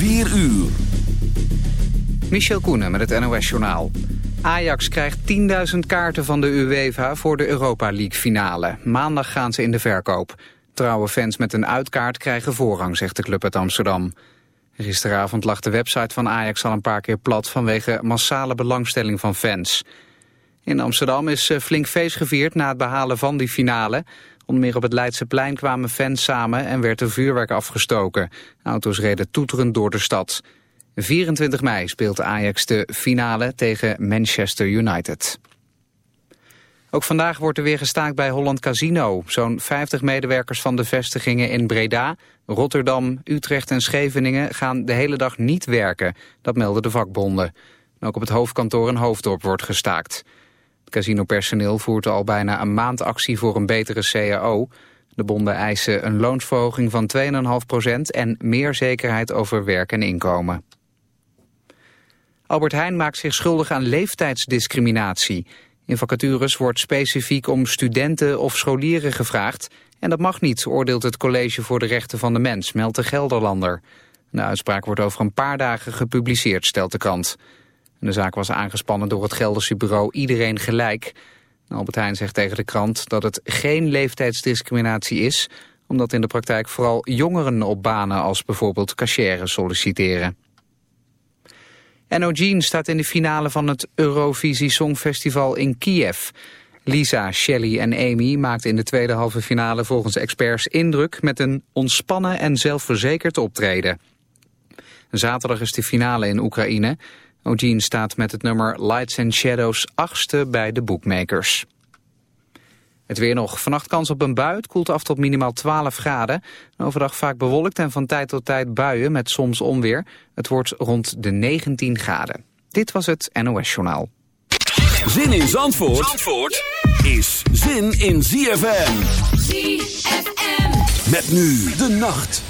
4 uur. Michel Koenen met het NOS-journaal. Ajax krijgt 10.000 kaarten van de UEFA voor de Europa League finale. Maandag gaan ze in de verkoop. Trouwe fans met een uitkaart krijgen voorrang, zegt de club uit Amsterdam. Gisteravond lag de website van Ajax al een paar keer plat... vanwege massale belangstelling van fans. In Amsterdam is eh, flink feest gevierd na het behalen van die finale. Onder meer op het Leidseplein kwamen fans samen en werd er vuurwerk afgestoken. Auto's reden toeterend door de stad. 24 mei speelt Ajax de finale tegen Manchester United. Ook vandaag wordt er weer gestaakt bij Holland Casino. Zo'n 50 medewerkers van de vestigingen in Breda, Rotterdam, Utrecht en Scheveningen gaan de hele dag niet werken. Dat melden de vakbonden. Ook op het hoofdkantoor in Hoofddorp wordt gestaakt. Casinopersoneel voert al bijna een maand actie voor een betere CAO. De bonden eisen een loonsverhoging van 2,5% en meer zekerheid over werk en inkomen. Albert Heijn maakt zich schuldig aan leeftijdsdiscriminatie. In vacatures wordt specifiek om studenten of scholieren gevraagd... en dat mag niet, oordeelt het College voor de Rechten van de Mens, meldt de Gelderlander. De uitspraak wordt over een paar dagen gepubliceerd, stelt de krant. De zaak was aangespannen door het Gelderse bureau Iedereen Gelijk. Albert Heijn zegt tegen de krant dat het geen leeftijdsdiscriminatie is... omdat in de praktijk vooral jongeren op banen als bijvoorbeeld cashier solliciteren. Enno staat in de finale van het Eurovisie Songfestival in Kiev. Lisa, Shelley en Amy maakten in de tweede halve finale volgens experts indruk... met een ontspannen en zelfverzekerd optreden. Zaterdag is de finale in Oekraïne. O'Gene staat met het nummer Lights and Shadows achtste bij de bookmakers. Het weer nog. Vannacht kans op een bui. Het koelt af tot minimaal 12 graden. Overdag vaak bewolkt en van tijd tot tijd buien met soms onweer. Het wordt rond de 19 graden. Dit was het NOS Journaal. Zin in Zandvoort, Zandvoort is zin in ZFM. ZFM. Met nu de nacht.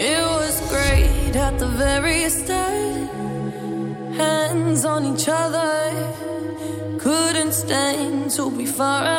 It was great at the very start. Hands on each other. Couldn't destined to be far apart.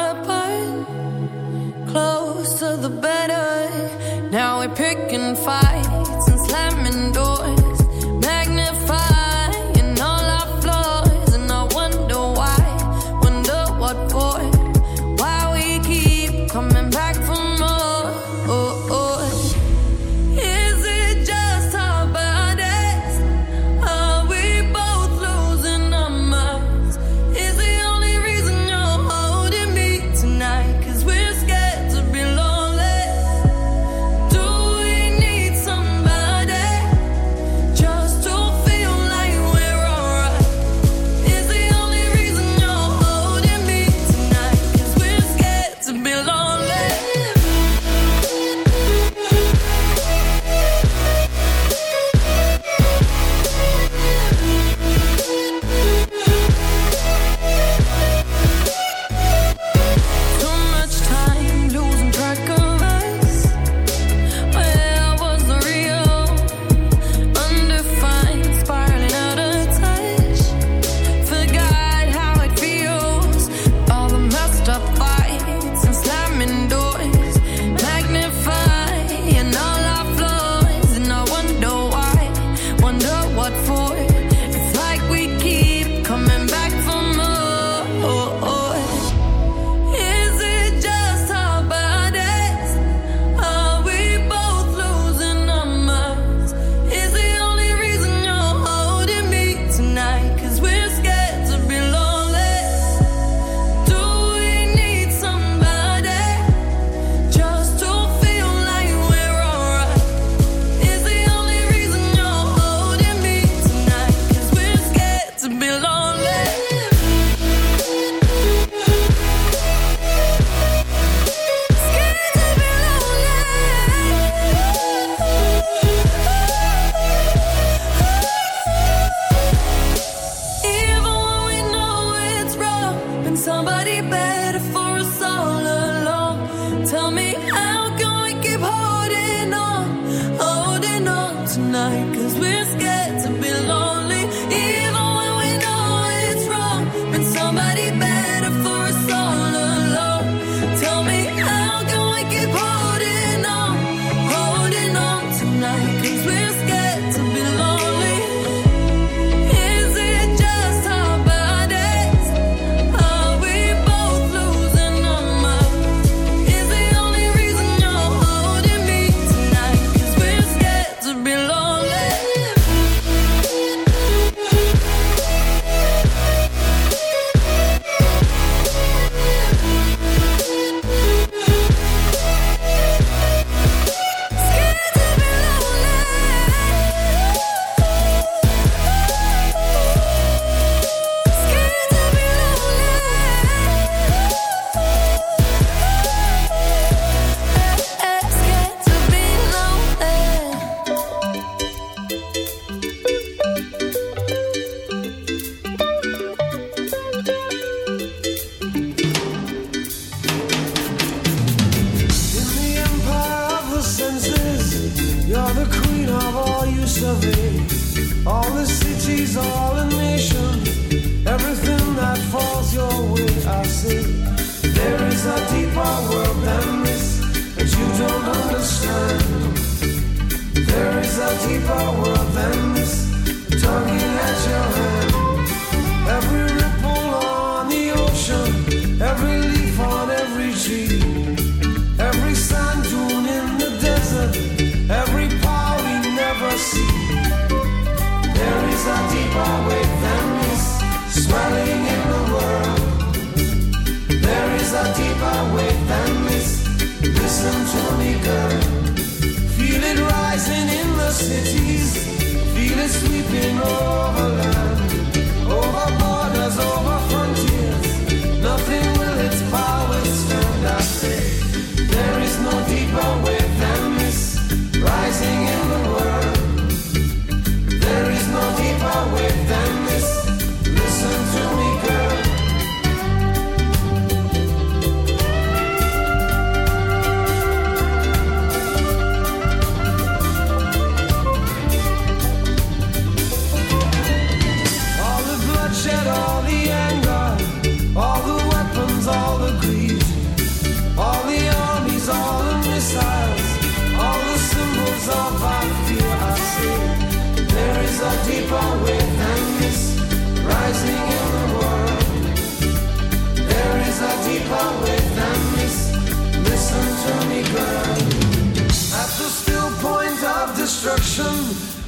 destruction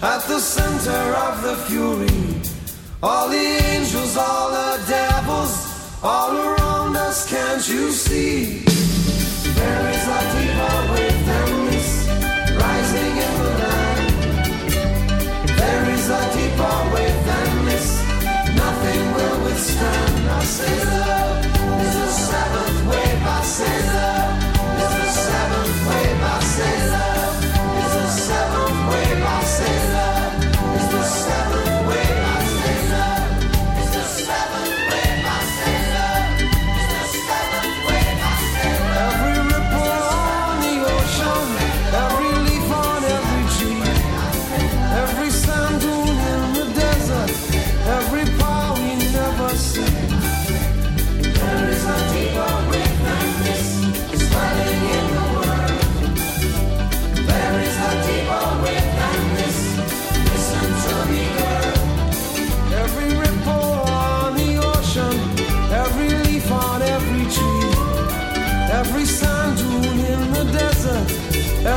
at the center of the fury. All the angels, all the devils, all around us, can't you see? There is a deeper within this, rising in the land. There is a deeper within this, nothing will withstand. I say love is the seventh wave, I say love.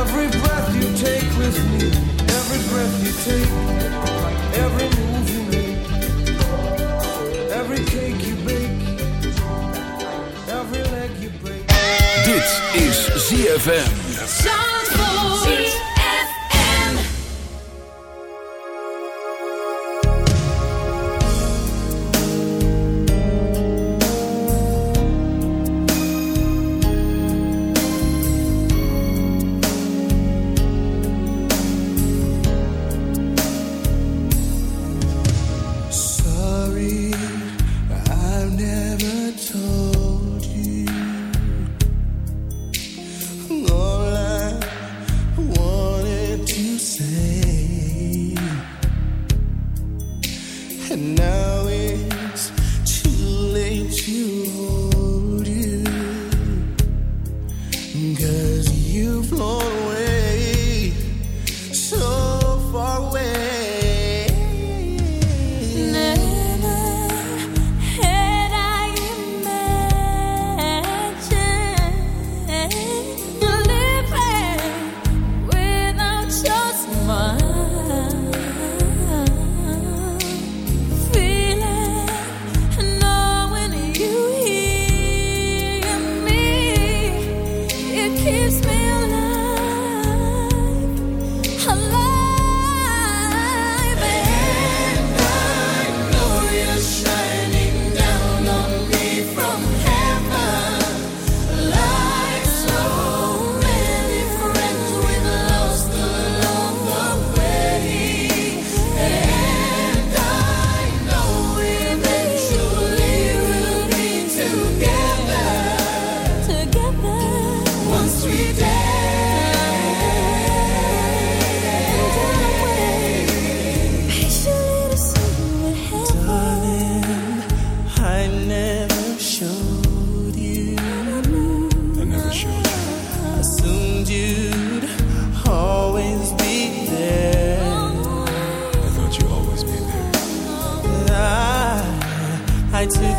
Every breath you take with me, every breath you take, every move you make, every cake you bake, every leg you break. Dit is ZFM.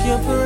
your breath.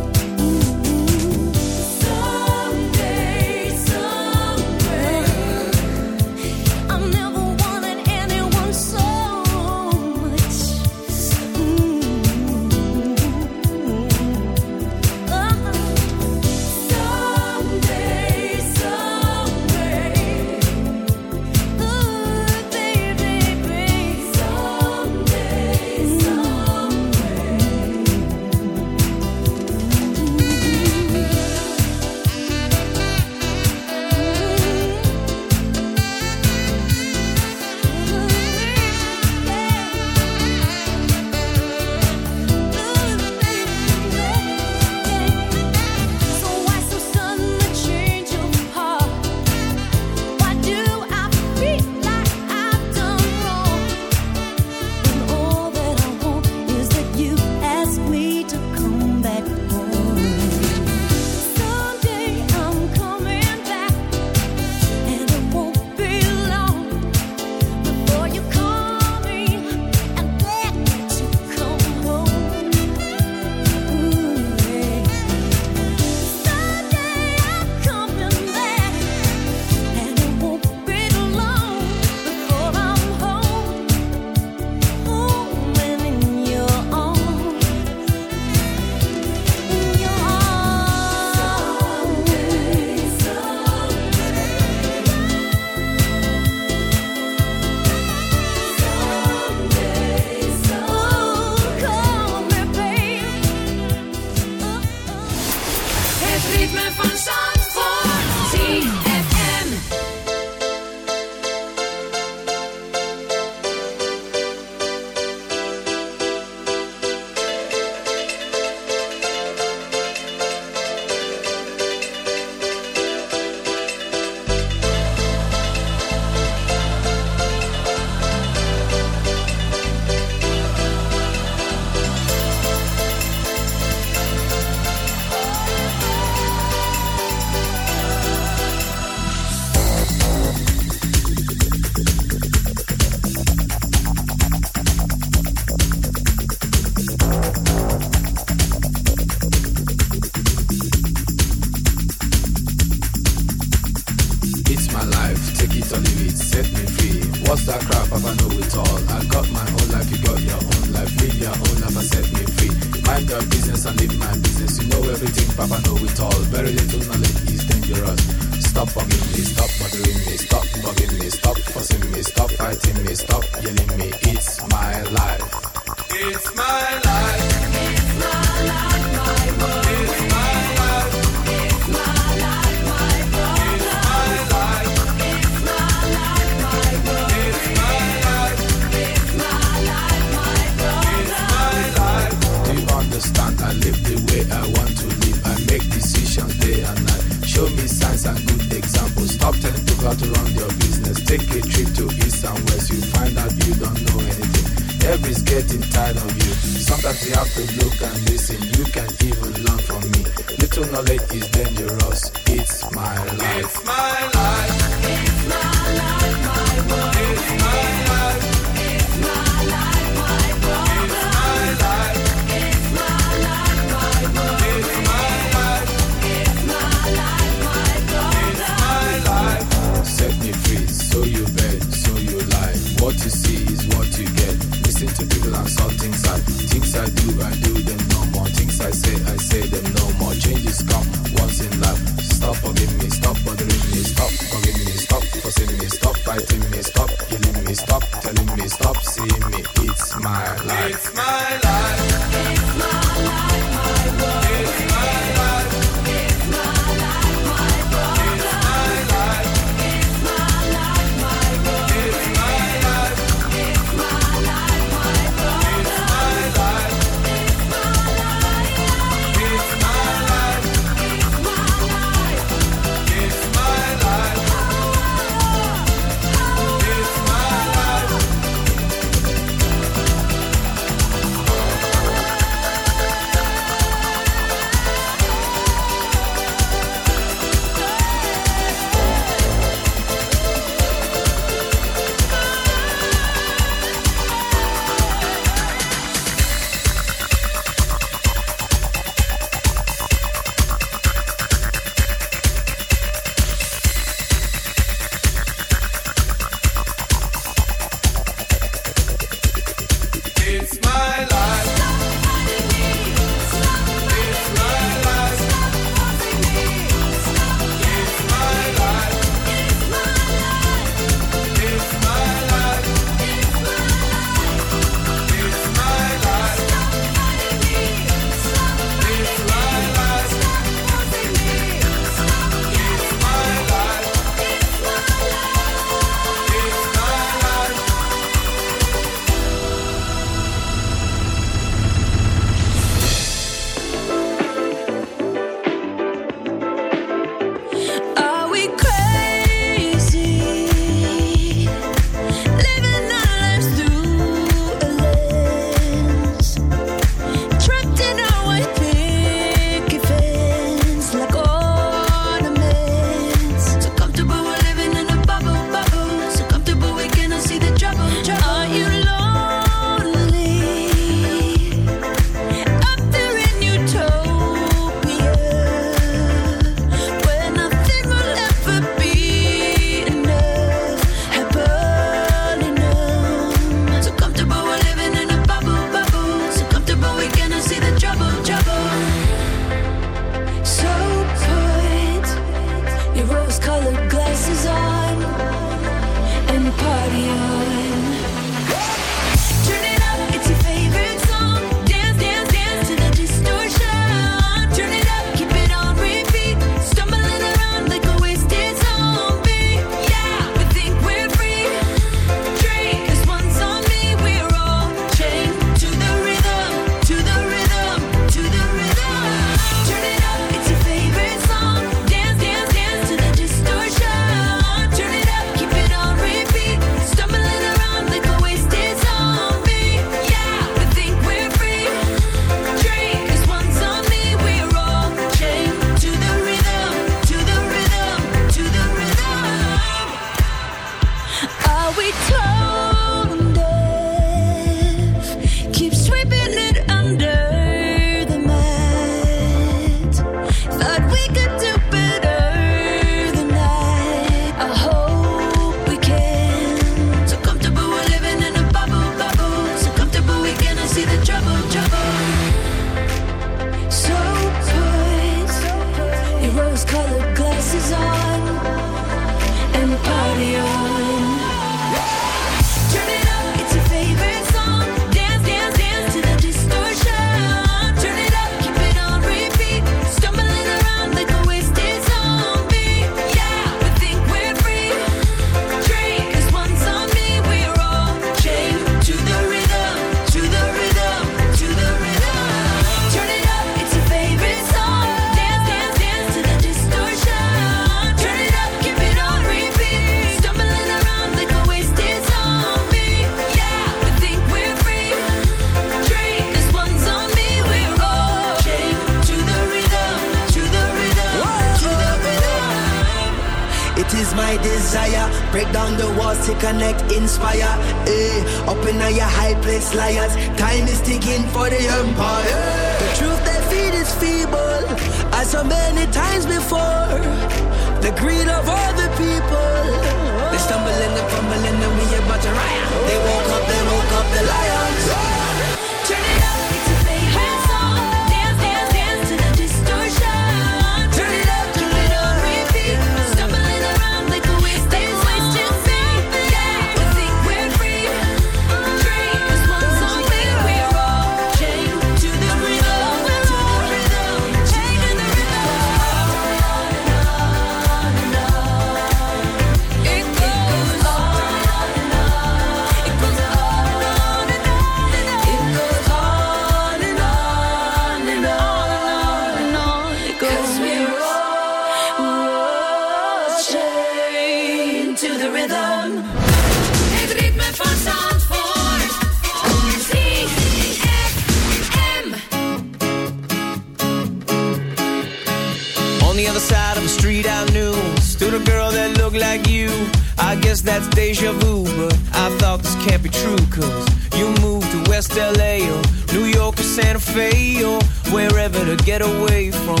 Get away from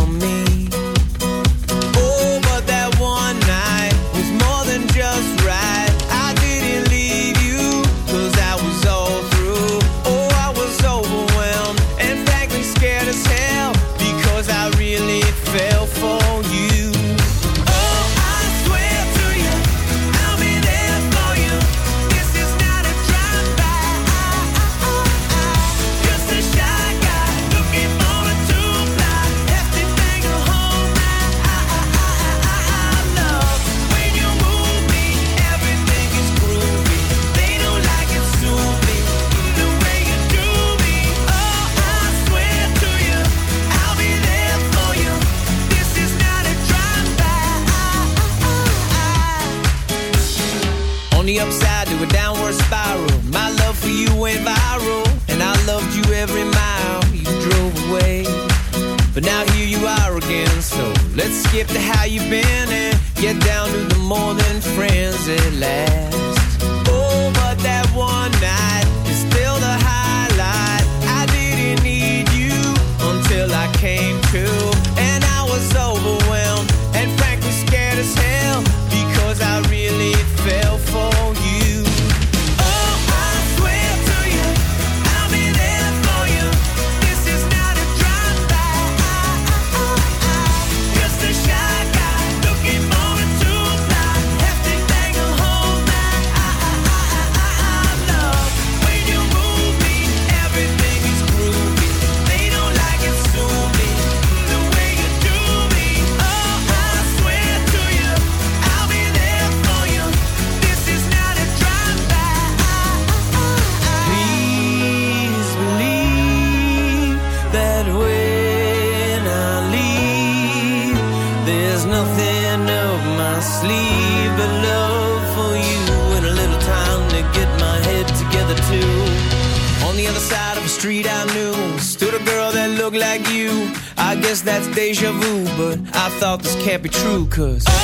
cause.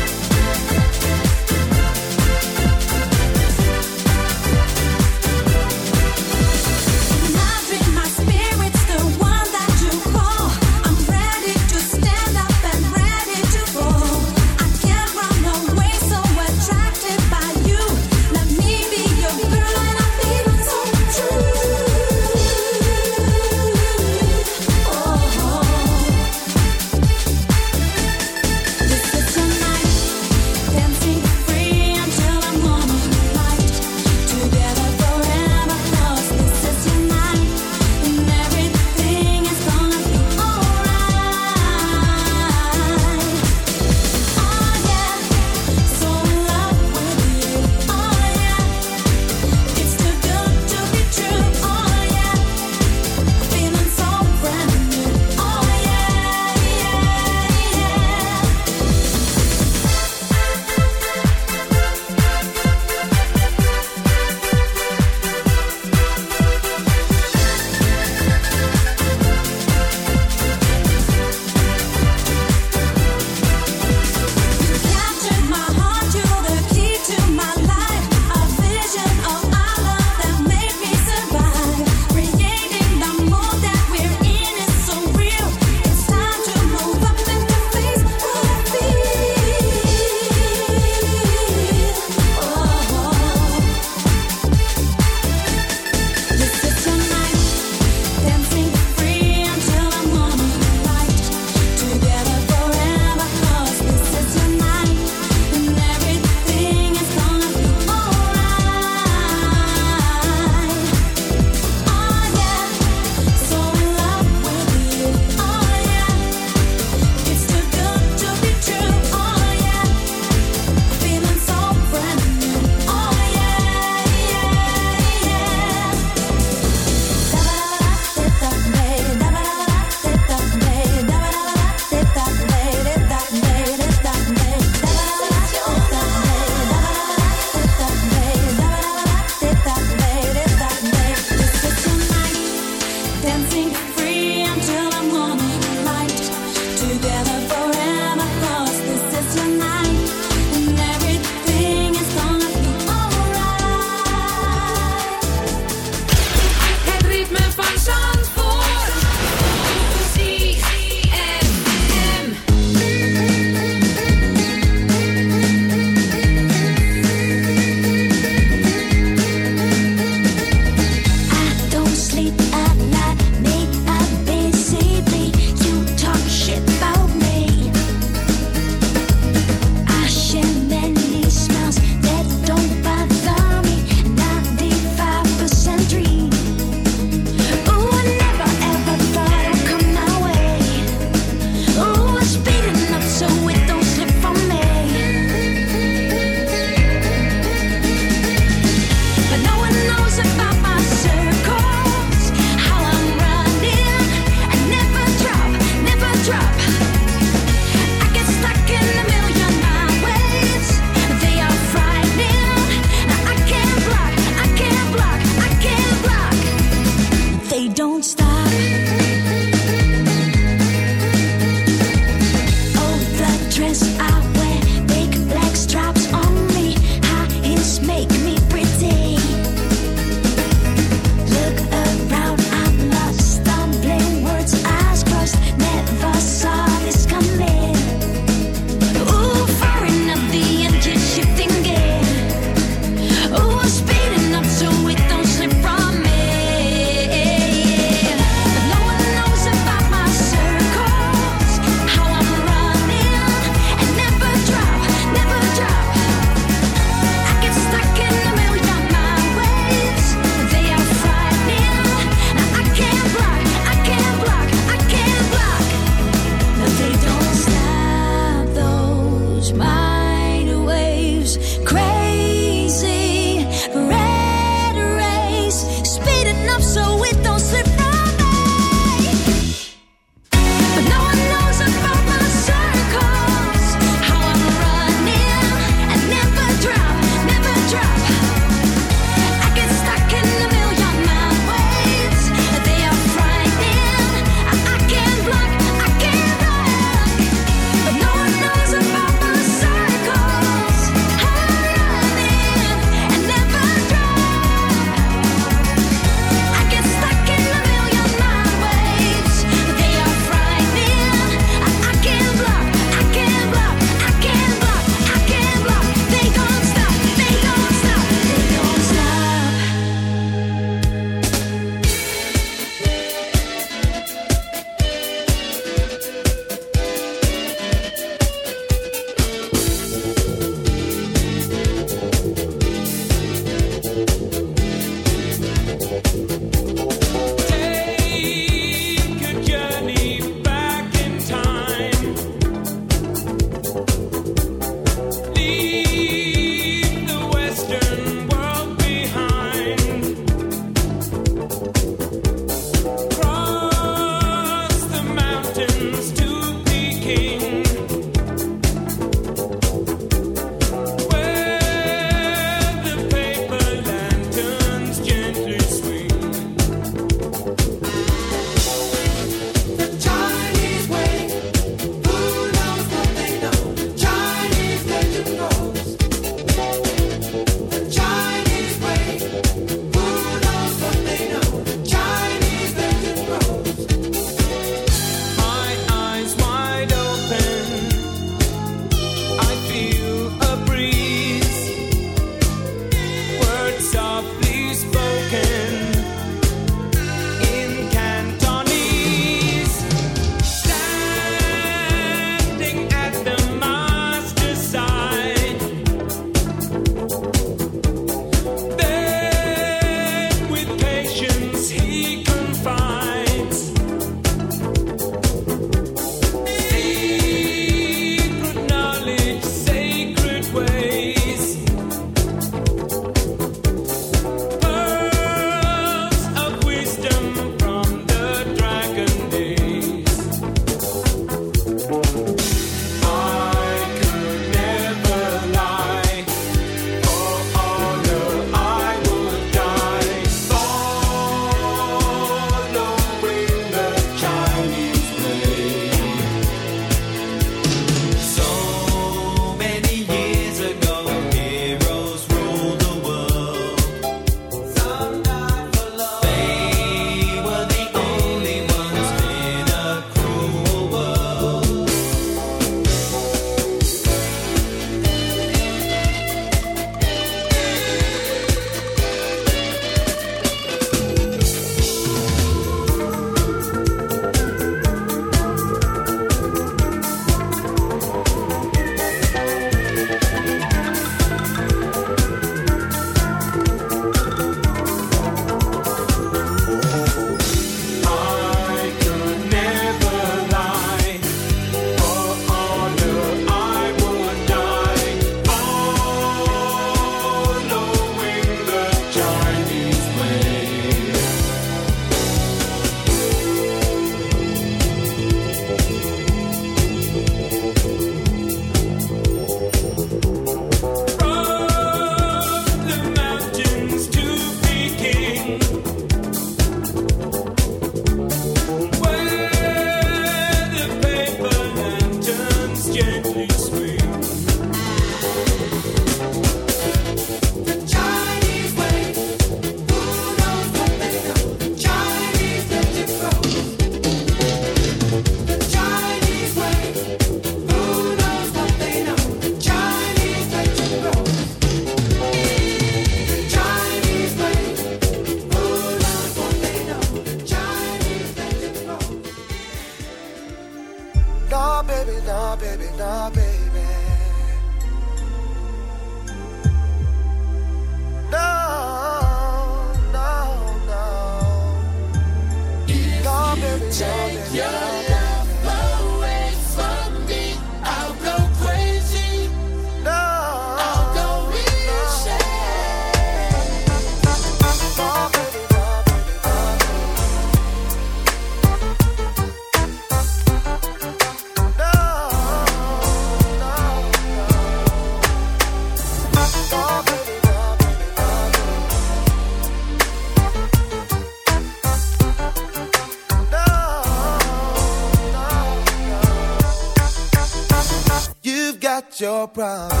your problem.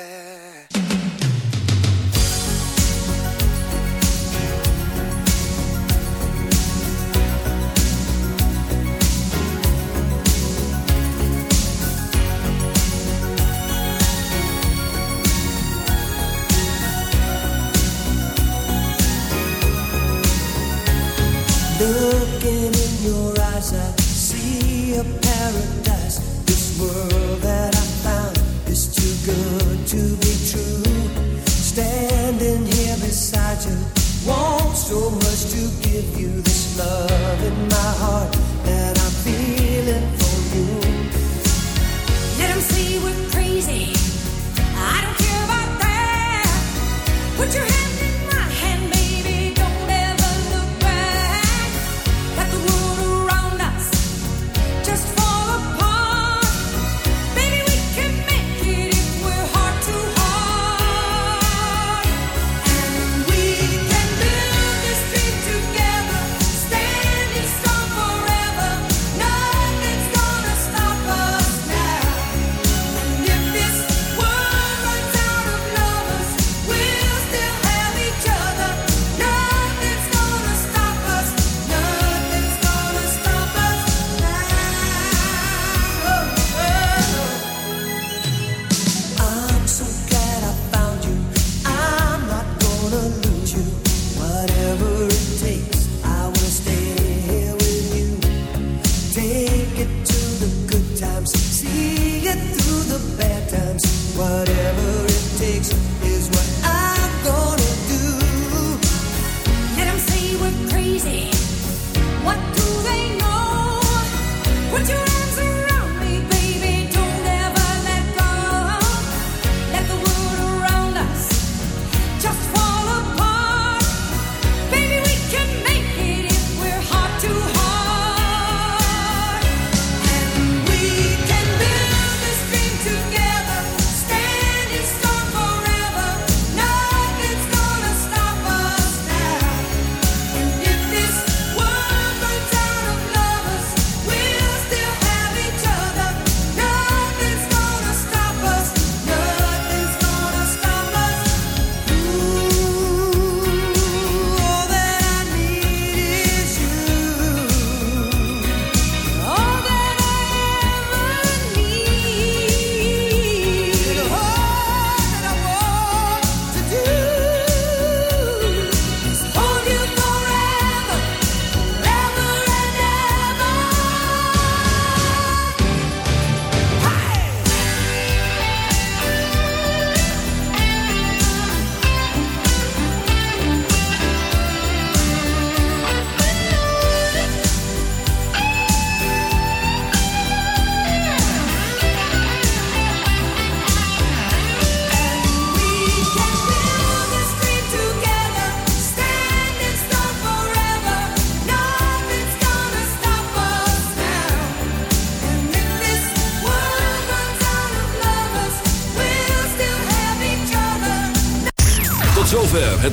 there. so much to give you this love.